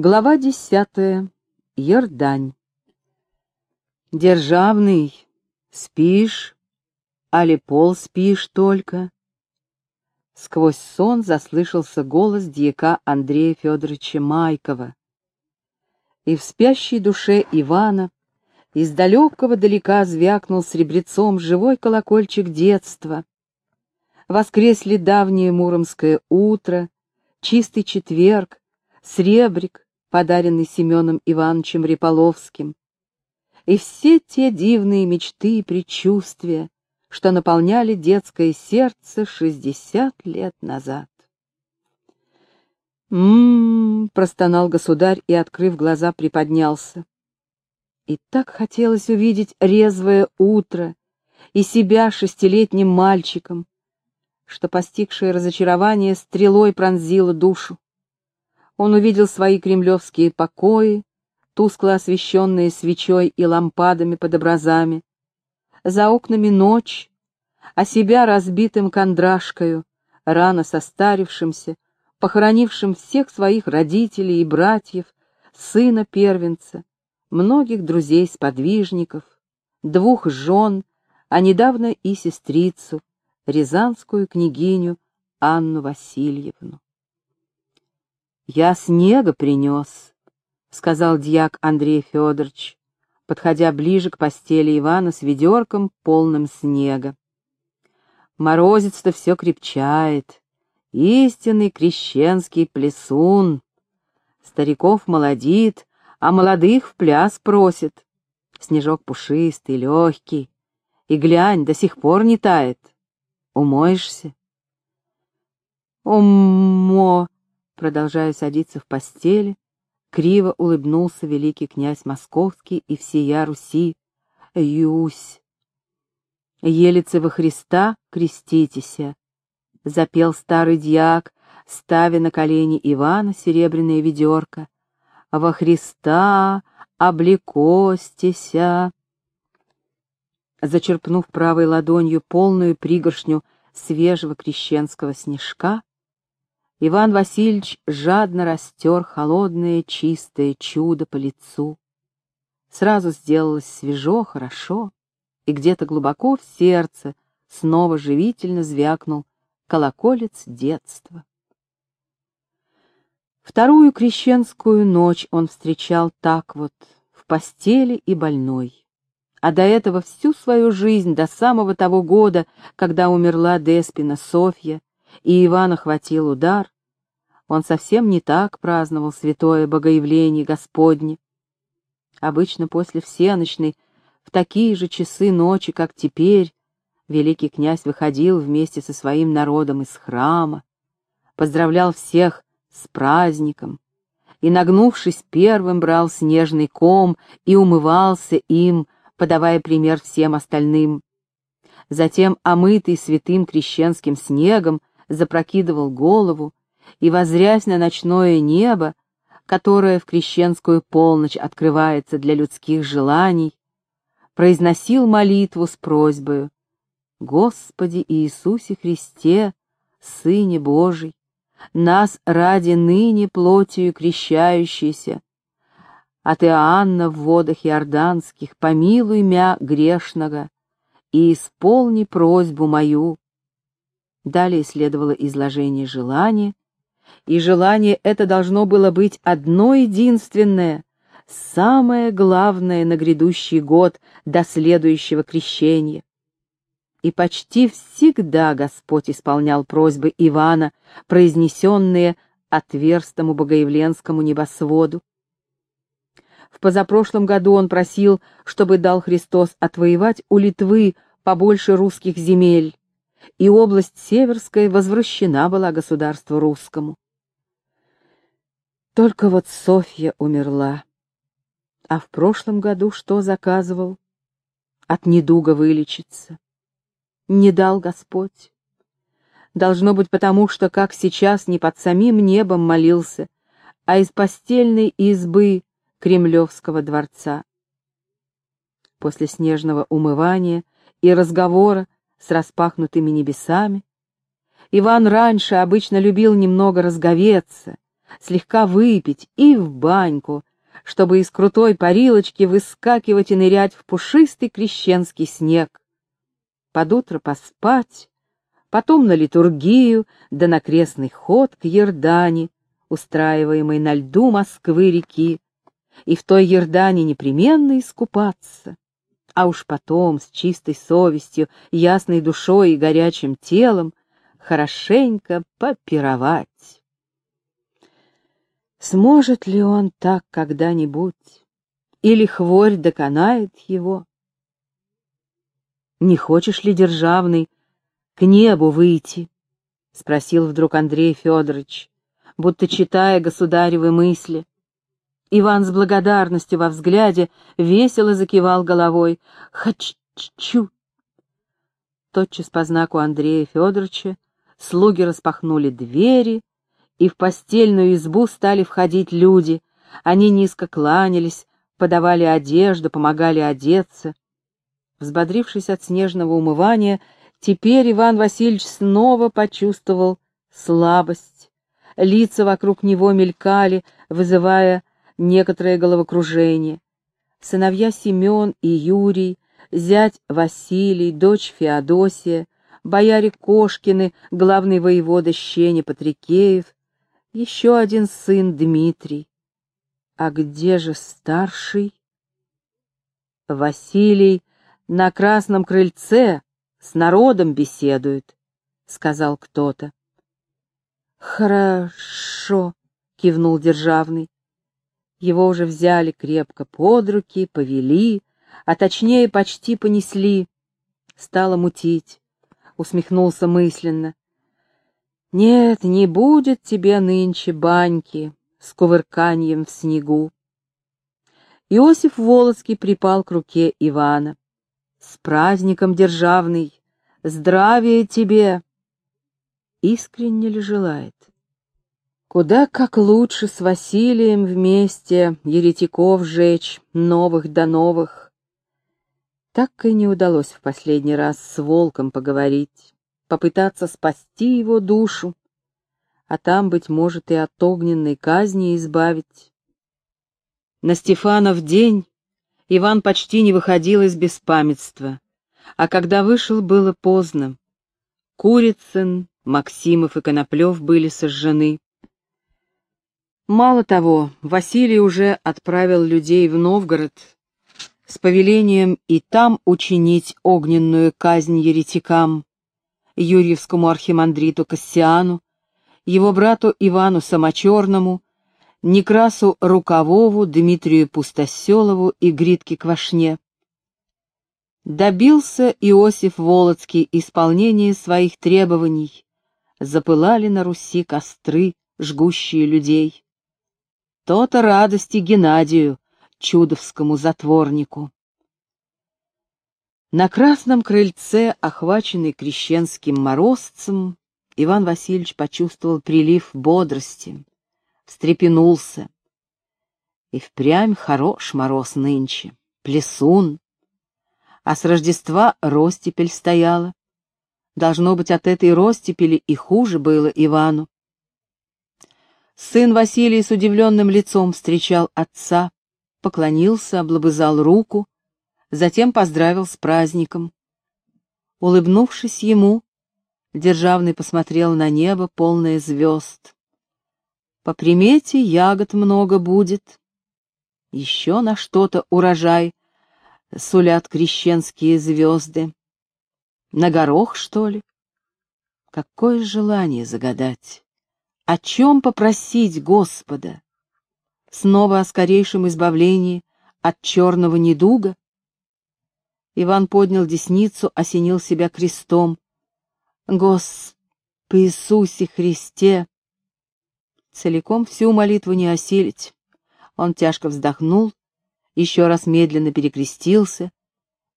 Глава десятая. Ердань. Державный, спишь, али пол спишь только? Сквозь сон заслышался голос дьяка Андрея Федоровича Майкова. И в спящей душе Ивана из далекого далека звякнул сребрецом живой колокольчик детства. Воскресли давнее муромское утро, чистый четверг, сребрик, подаренный Семеном Ивановичем Реполовским, и все те дивные мечты и предчувствия, что наполняли детское сердце шестьдесят лет назад. «М-м-м», простонал государь и, открыв глаза, приподнялся. И так хотелось увидеть резвое утро и себя шестилетним мальчиком, что постигшее разочарование стрелой пронзило душу. Он увидел свои кремлевские покои, тускло освещенные свечой и лампадами под образами. За окнами ночь, а себя разбитым кондрашкою, рано состарившимся, похоронившим всех своих родителей и братьев, сына первенца, многих друзей-сподвижников, двух жен, а недавно и сестрицу, рязанскую княгиню Анну Васильевну. «Я снега принес», — сказал дьяк Андрей Федорович, подходя ближе к постели Ивана с ведерком, полным снега. «Морозец-то все крепчает. Истинный крещенский плесун. Стариков молодит, а молодых в пляс просит. Снежок пушистый, легкий. И глянь, до сих пор не тает. Умоешься?» «Умо!» Продолжая садиться в постели, криво улыбнулся великий князь Московский и всея Руси. Юсь! Елицы во Христа креститеся, запел старый дьяк, ставя на колени Ивана серебряное ведерко. Во Христа облекостися. Зачерпнув правой ладонью полную пригоршню свежего крещенского снежка, Иван Васильевич жадно растер холодное чистое чудо по лицу. Сразу сделалось свежо, хорошо, и где-то глубоко в сердце снова живительно звякнул колоколец детства. Вторую крещенскую ночь он встречал так вот, в постели и больной. А до этого всю свою жизнь, до самого того года, когда умерла Деспина Софья, и Ивана хватил удар, он совсем не так праздновал святое богоявление Господне. Обычно после всеночной, в такие же часы ночи, как теперь, великий князь выходил вместе со своим народом из храма, поздравлял всех с праздником и, нагнувшись первым, брал снежный ком и умывался им, подавая пример всем остальным. Затем, омытый святым крещенским снегом, запрокидывал голову и, возрясь на ночное небо, которое в крещенскую полночь открывается для людских желаний, произносил молитву с просьбою «Господи Иисусе Христе, Сыне Божий, нас ради ныне плотью крещающийся, от Иоанна в водах иорданских помилуй мя грешного и исполни просьбу мою». Далее следовало изложение желания, и желание это должно было быть одно единственное, самое главное на грядущий год до следующего крещения. И почти всегда Господь исполнял просьбы Ивана, произнесенные отверстому богоявленскому небосводу. В позапрошлом году он просил, чтобы дал Христос отвоевать у Литвы побольше русских земель, и область Северская возвращена была государству русскому. Только вот Софья умерла. А в прошлом году что заказывал? От недуга вылечиться. Не дал Господь. Должно быть потому, что, как сейчас, не под самим небом молился, а из постельной избы Кремлевского дворца. После снежного умывания и разговора с распахнутыми небесами Иван раньше обычно любил немного разговеться — слегка выпить и в баньку, чтобы из крутой парилочки выскакивать и нырять в пушистый крещенский снег. Под утро поспать, потом на литургию, да на крестный ход к Ердане, устраиваемой на льду Москвы-реки, и в той Ердане непременно искупаться, а уж потом с чистой совестью, ясной душой и горячим телом хорошенько попировать. Сможет ли он так когда-нибудь? Или хворь доконает его? Не хочешь ли, державный, к небу выйти? — спросил вдруг Андрей Федорович, будто читая государевы мысли. Иван с благодарностью во взгляде весело закивал головой. «Хочу!» Тотчас по знаку Андрея Федоровича слуги распахнули двери, и в постельную избу стали входить люди. Они низко кланялись, подавали одежду, помогали одеться. Взбодрившись от снежного умывания, теперь Иван Васильевич снова почувствовал слабость. Лица вокруг него мелькали, вызывая некоторое головокружение. Сыновья Семен и Юрий, зять Василий, дочь Феодосия, бояре Кошкины, главный воевода Щеня Патрикеев, еще один сын Дмитрий. А где же старший? Василий на красном крыльце с народом беседует, — сказал кто-то. Хорошо, — кивнул Державный. Его уже взяли крепко под руки, повели, а точнее почти понесли. Стало мутить, усмехнулся мысленно. Нет, не будет тебе нынче баньки с кувырканьем в снегу. Иосиф Волоцкий припал к руке Ивана. С праздником державный, здравия тебе! Искренне ли желает? Куда как лучше с Василием вместе еретиков жечь, новых да новых. Так и не удалось в последний раз с волком поговорить попытаться спасти его душу, а там, быть может, и от огненной казни избавить. На Стефанов день Иван почти не выходил из беспамятства, а когда вышел, было поздно. Курицын, Максимов и Коноплев были сожжены. Мало того, Василий уже отправил людей в Новгород с повелением и там учинить огненную казнь еретикам, Юрьевскому архимандриту Кассиану, его брату Ивану Самочерному, Некрасу Рукавову, Дмитрию Пустоселову и Гритке Квашне. Добился Иосиф Волоцкий исполнения своих требований. Запылали на Руси костры, жгущие людей. То-то радости Геннадию, чудовскому затворнику. На красном крыльце, охваченный крещенским морозцем, Иван Васильевич почувствовал прилив бодрости, встрепенулся. И впрямь хорош мороз нынче, плесун. А с Рождества ростепель стояла. Должно быть, от этой ростепели и хуже было Ивану. Сын Василий с удивленным лицом встречал отца, поклонился, облобызал руку, затем поздравил с праздником. Улыбнувшись ему, Державный посмотрел на небо, полное звезд. По примете ягод много будет. Еще на что-то урожай сулят крещенские звезды. На горох, что ли? Какое желание загадать? О чем попросить Господа? Снова о скорейшем избавлении от черного недуга? Иван поднял десницу, осенил себя крестом. Господи Иисусе Христе! Целиком всю молитву не осилить. Он тяжко вздохнул, еще раз медленно перекрестился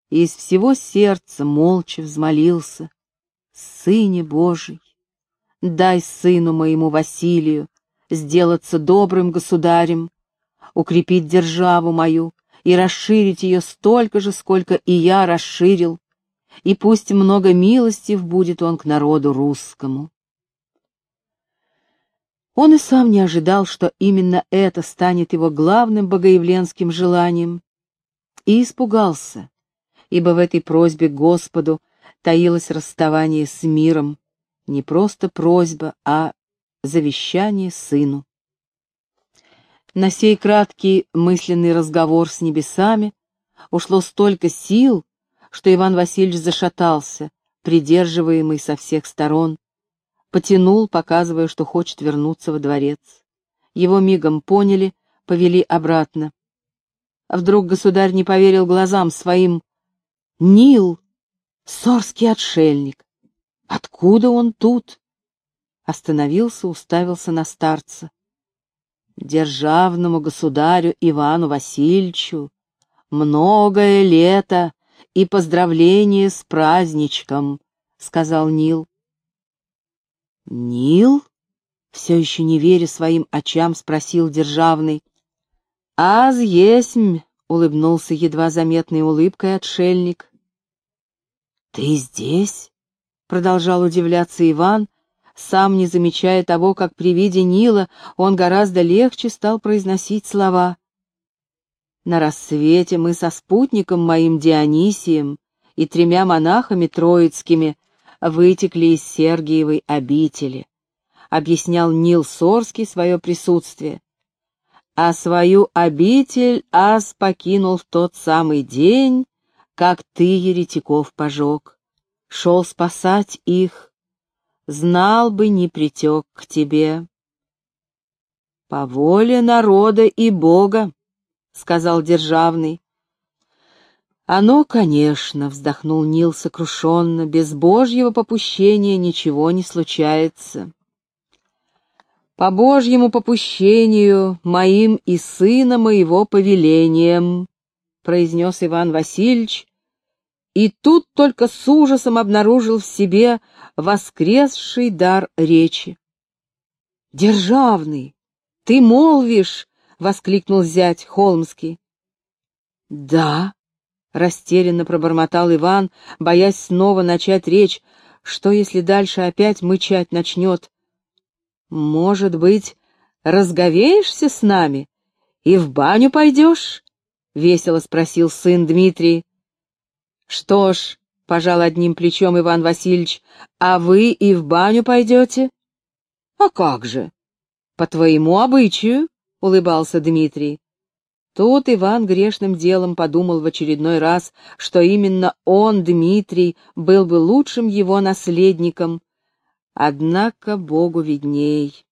и из всего сердца молча взмолился. Сыне Божий, дай сыну моему Василию сделаться добрым государем, укрепить державу мою, и расширить ее столько же, сколько и я расширил, и пусть много милостив будет он к народу русскому. Он и сам не ожидал, что именно это станет его главным богоявленским желанием, и испугался, ибо в этой просьбе Господу таилось расставание с миром, не просто просьба, а завещание сыну. На сей краткий мысленный разговор с небесами ушло столько сил, что Иван Васильевич зашатался, придерживаемый со всех сторон, потянул, показывая, что хочет вернуться во дворец. Его мигом поняли, повели обратно. А вдруг государь не поверил глазам своим. Нил, сорский отшельник, откуда он тут? Остановился, уставился на старца. Державному государю Ивану Васильевичу многое лето и поздравление с праздничком, — сказал Нил. Нил? Все еще не веря своим очам, спросил Державный. «Аз есмь!» — улыбнулся едва заметной улыбкой отшельник. «Ты здесь?» — продолжал удивляться Иван, сам не замечая того, как при виде Нила он гораздо легче стал произносить слова. На рассвете мы со спутником моим Дионисием и тремя монахами троицкими вытекли из Сергиевой обители. Объяснял Нил Сорский свое присутствие. А свою обитель Ас покинул в тот самый день, как ты еретиков пожег. Шел спасать их, знал бы, не притек к тебе. По воле народа и Бога, — сказал Державный. «Оно, конечно», — вздохнул Нил сокрушенно, — «без Божьего попущения ничего не случается». «По Божьему попущению, моим и сына моего повелением», — произнес Иван Васильевич, и тут только с ужасом обнаружил в себе воскресший дар речи. «Державный, ты молвишь, воскликнул зять Холмский. Да, растерянно пробормотал Иван, боясь снова начать речь. Что, если дальше опять мычать начнет? Может быть, разговеешься с нами и в баню пойдешь? Весело спросил сын Дмитрий. Что ж, пожал одним плечом Иван Васильевич, а вы и в баню пойдете? А как же? По твоему обычаю, — улыбался Дмитрий. Тут Иван грешным делом подумал в очередной раз, что именно он, Дмитрий, был бы лучшим его наследником. Однако Богу видней.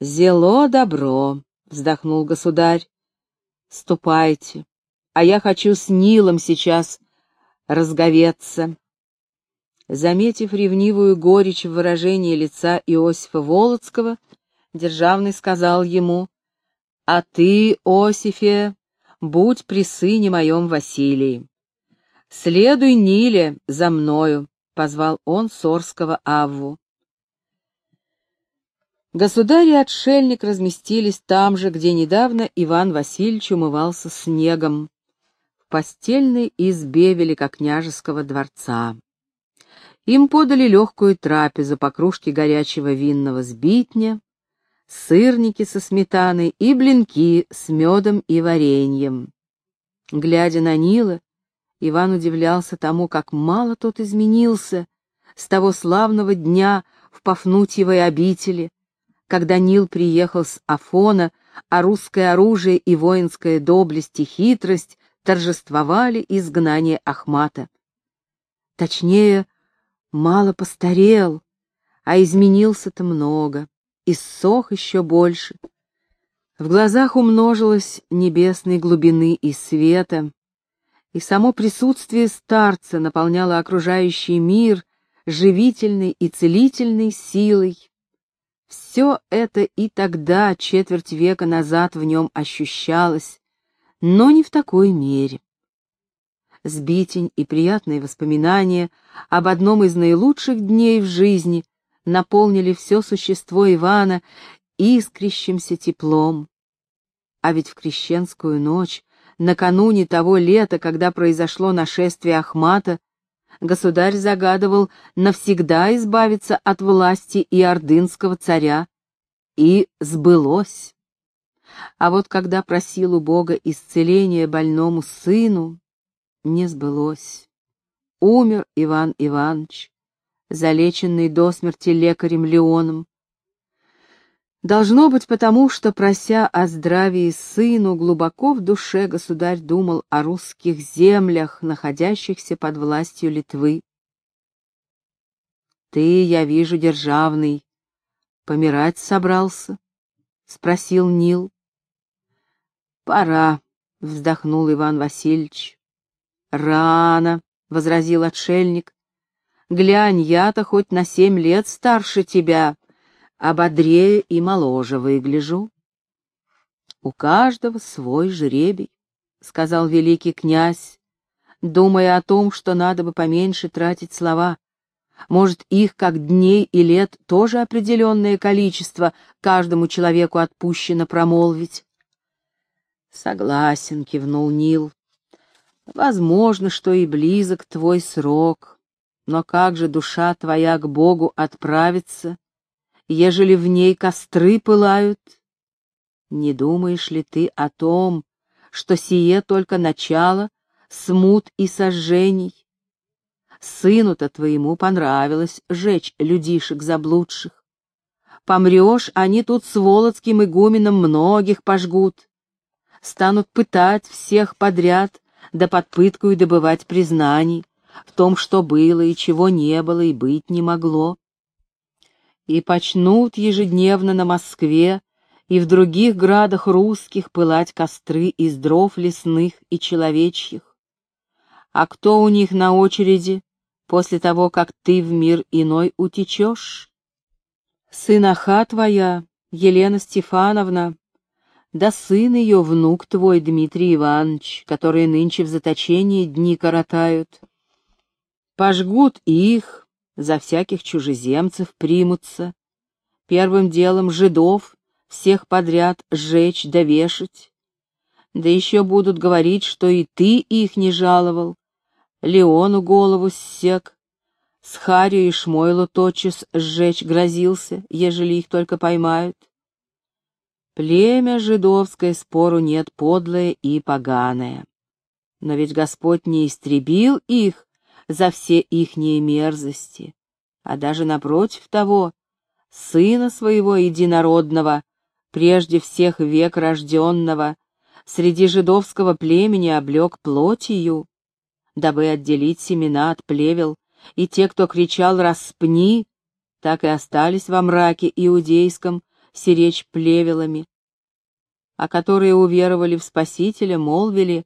«Зело добро», — вздохнул государь. «Ступайте, а я хочу с Нилом сейчас разговеться». Заметив ревнивую горечь в выражении лица Иосифа Волоцкого, Державный сказал ему, «А ты, Осифе, будь при сыне моем Василии. Следуй, Ниле, за мною», — позвал он Сорского Авву. Государь и отшельник разместились там же, где недавно Иван Васильевич умывался снегом, постельной избе Великокняжеского дворца. Им подали легкую трапезу по кружке горячего винного сбитня, сырники со сметаной и блинки с медом и вареньем. Глядя на Нила, Иван удивлялся тому, как мало тот изменился с того славного дня в Пафнутьевой обители, когда Нил приехал с Афона, а русское оружие и воинская доблесть и хитрость торжествовали изгнание Ахмата. Точнее, мало постарел, а изменился-то много и ссох еще больше. В глазах умножилось небесной глубины и света, и само присутствие старца наполняло окружающий мир живительной и целительной силой. Все это и тогда, четверть века назад, в нем ощущалось, но не в такой мере. Сбитень и приятные воспоминания об одном из наилучших дней в жизни наполнили все существо Ивана искрящимся теплом. А ведь в крещенскую ночь, накануне того лета, когда произошло нашествие Ахмата, государь загадывал навсегда избавиться от власти и ордынского царя, и сбылось. А вот когда просил у Бога исцеления больному сыну, не сбылось. Умер Иван Иванович, залеченный до смерти лекарем Леоном. Должно быть потому, что, прося о здравии сыну, глубоко в душе государь думал о русских землях, находящихся под властью Литвы. «Ты, я вижу, державный, помирать собрался?» — спросил Нил. «Пора», — вздохнул Иван Васильевич. «Рано», — возразил отшельник. «Глянь, я-то хоть на семь лет старше тебя, а бодрее и моложе выгляжу». «У каждого свой жребий», — сказал великий князь, думая о том, что надо бы поменьше тратить слова. Может, их, как дней и лет, тоже определенное количество каждому человеку отпущено промолвить. Согласен, кивнул Нил. Возможно, что и близок твой срок, но как же душа твоя к Богу отправится, ежели в ней костры пылают? Не думаешь ли ты о том, что сие только начало смут и сожжений? Сыну-то твоему понравилось жечь людишек заблудших. Помрешь, они тут с Володским игуменом многих пожгут станут пытать всех подряд, да под пыткою добывать признаний в том, что было и чего не было и быть не могло. И почнут ежедневно на Москве и в других градах русских пылать костры из дров лесных и человечьих. А кто у них на очереди после того, как ты в мир иной утечешь? Сыноха твоя, Елена Стефановна, да сын ее внук твой, Дмитрий Иванович, которые нынче в заточении дни коротают. Пожгут их, за всяких чужеземцев примутся. Первым делом жидов всех подряд сжечь да вешать. Да еще будут говорить, что и ты их не жаловал. Леону голову ссек, с Харью и Шмойлу тотчас сжечь грозился, ежели их только поймают. Племя жидовское, спору нет, подлое и поганое. Но ведь Господь не истребил их за все ихние мерзости, а даже напротив того, Сына Своего Единородного, прежде всех век рожденного, среди жидовского племени облег плотью, дабы отделить семена от плевел, и те, кто кричал «распни», так и остались во мраке иудейском, сиречь плевелами, а которые уверовали в Спасителя, молвили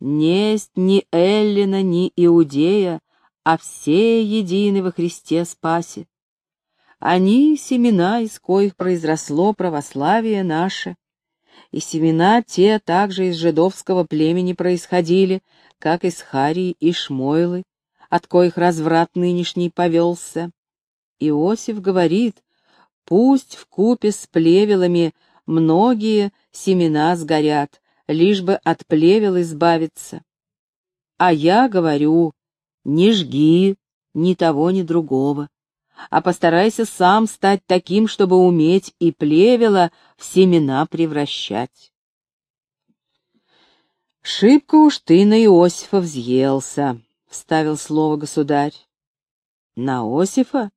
«Несть ни Эллина, ни Иудея, а все едины во Христе спасе». Они — семена, из коих произросло православие наше, и семена те также из жидовского племени происходили, как из Харии и Шмойлы, от коих разврат нынешний повелся. Иосиф говорит, Пусть в купе с плевелами многие семена сгорят, лишь бы от плевел избавиться. А я говорю, не жги ни того, ни другого, а постарайся сам стать таким, чтобы уметь и плевела в семена превращать. «Шибко уж ты на Иосифа взъелся», — вставил слово государь. «На Иосифа?»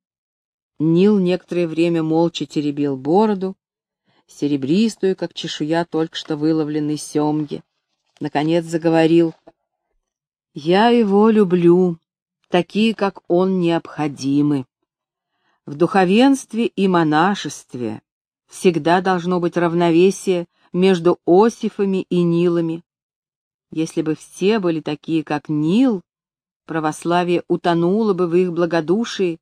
Нил некоторое время молча теребил бороду, серебристую, как чешуя только что выловленной семги. Наконец заговорил. «Я его люблю, такие, как он, необходимы. В духовенстве и монашестве всегда должно быть равновесие между Осифами и Нилами. Если бы все были такие, как Нил, православие утонуло бы в их благодушии,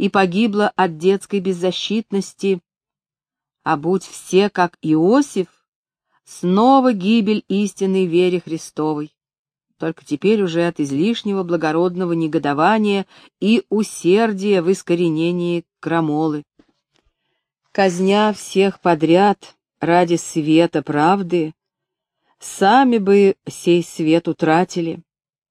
и погибла от детской беззащитности, а будь все, как Иосиф, снова гибель истинной вере Христовой, только теперь уже от излишнего благородного негодования и усердия в искоренении крамолы. Казня всех подряд ради света правды, сами бы сей свет утратили,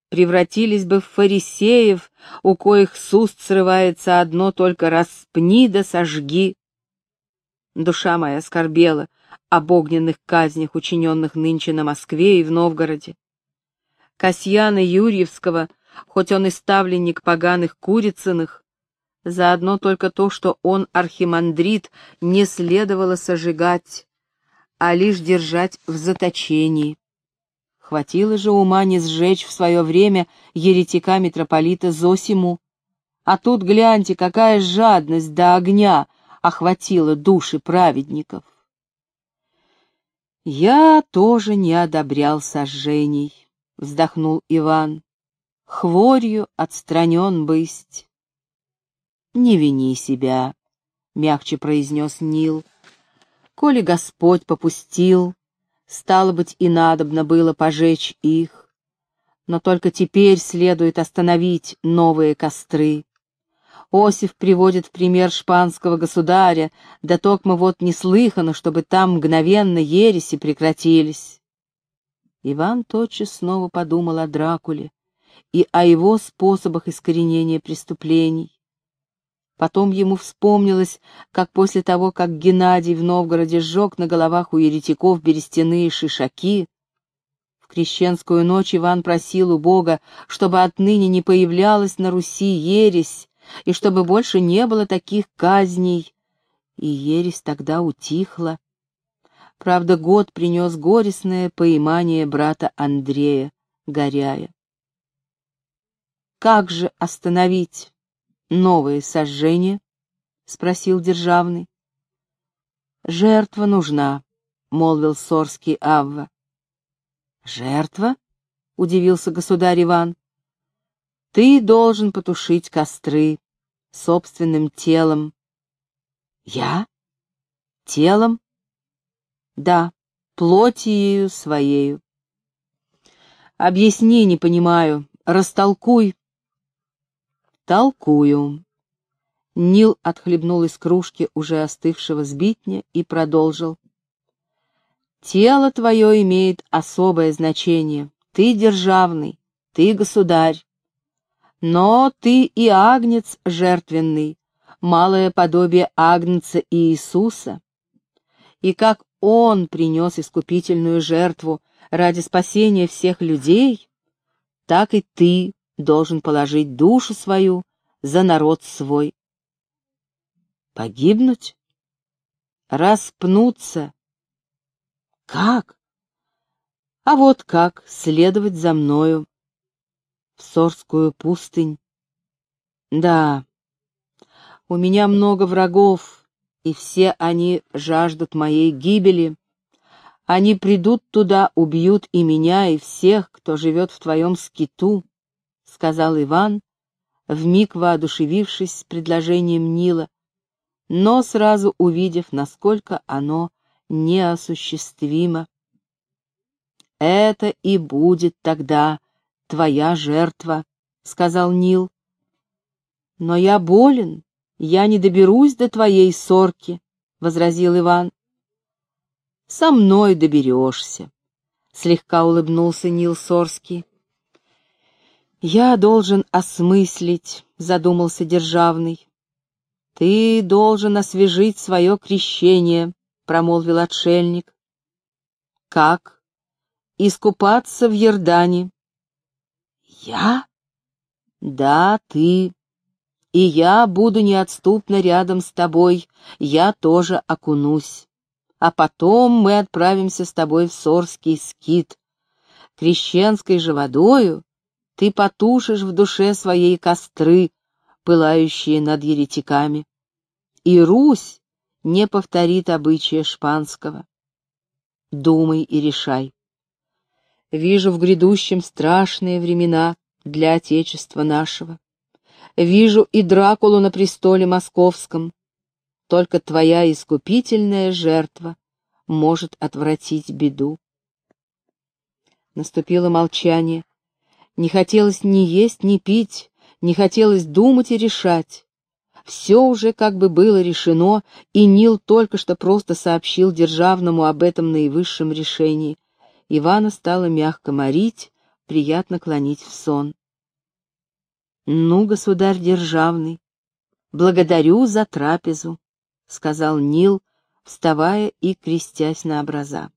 превратились бы в фарисеев, у коих с уст срывается одно только «распни да сожги». Душа моя скорбела об огненных казнях, учиненных нынче на Москве и в Новгороде. Касьяна Юрьевского, хоть он и ставленник поганых Курицыных, заодно только то, что он архимандрит, не следовало сожигать, а лишь держать в заточении. Хватило же ума не сжечь в свое время еретика митрополита Зосиму. А тут, гляньте, какая жадность до огня охватила души праведников. «Я тоже не одобрял сожжений», — вздохнул Иван. «Хворью отстранен бысть». «Не вини себя», — мягче произнес Нил. «Коли Господь попустил, Стало быть, и надобно было пожечь их. Но только теперь следует остановить новые костры. Осиф приводит в пример шпанского государя, да токмо вот неслыхано, чтобы там мгновенно ереси прекратились. Иван тотчас снова подумал о Дракуле и о его способах искоренения преступлений. Потом ему вспомнилось, как после того, как Геннадий в Новгороде сжег на головах у еретиков берестяные шишаки, в крещенскую ночь Иван просил у Бога, чтобы отныне не появлялась на Руси ересь, и чтобы больше не было таких казней, и ересь тогда утихла. Правда, год принес горестное поимание брата Андрея, Горяя. Как же остановить новые сожжения? — спросил Державный. — Жертва нужна, — молвил Сорский Авва. — Жертва? — удивился государь Иван. — Ты должен потушить костры собственным телом. — Я? Телом? — Да, плотью своею. — Объясни, не понимаю, растолкуй, «Толкую». Нил отхлебнул из кружки уже остывшего сбитня и продолжил. «Тело твое имеет особое значение. Ты державный, ты государь. Но ты и агнец жертвенный, малое подобие агнца Иисуса. И как Он принес искупительную жертву ради спасения всех людей, так и ты должен положить душу свою за народ свой. Погибнуть? Распнуться? Как? А вот как следовать за мною в Сорскую пустынь. Да, у меня много врагов, и все они жаждут моей гибели. Они придут туда, убьют и меня, и всех, кто живет в твоем скиту сказал Иван, вмиг воодушевившись предложением Нила, но сразу увидев, насколько оно неосуществимо. «Это и будет тогда твоя жертва», — сказал Нил. «Но я болен, я не доберусь до твоей сорки», — возразил Иван. «Со мной доберешься», — слегка улыбнулся Нил Сорский. «Я должен осмыслить», — задумался Державный. «Ты должен освежить свое крещение», — промолвил отшельник. «Как? Искупаться в Ердане». «Я?» «Да, ты. И я буду неотступно рядом с тобой, я тоже окунусь. А потом мы отправимся с тобой в Сорский скит. Крещенской же водою ты потушишь в душе своей костры, пылающие над еретиками. И Русь не повторит обычая шпанского. Думай и решай. Вижу в грядущем страшные времена для Отечества нашего. Вижу и Дракулу на престоле московском. Только твоя искупительная жертва может отвратить беду. Наступило молчание, не хотелось ни есть, ни пить, не хотелось думать и решать. Все уже как бы было решено, и Нил только что просто сообщил Державному об этом наивысшем решении. Ивана стало мягко морить, приятно клонить в сон. «Ну, государь Державный, благодарю за трапезу», — сказал Нил, вставая и крестясь на образа.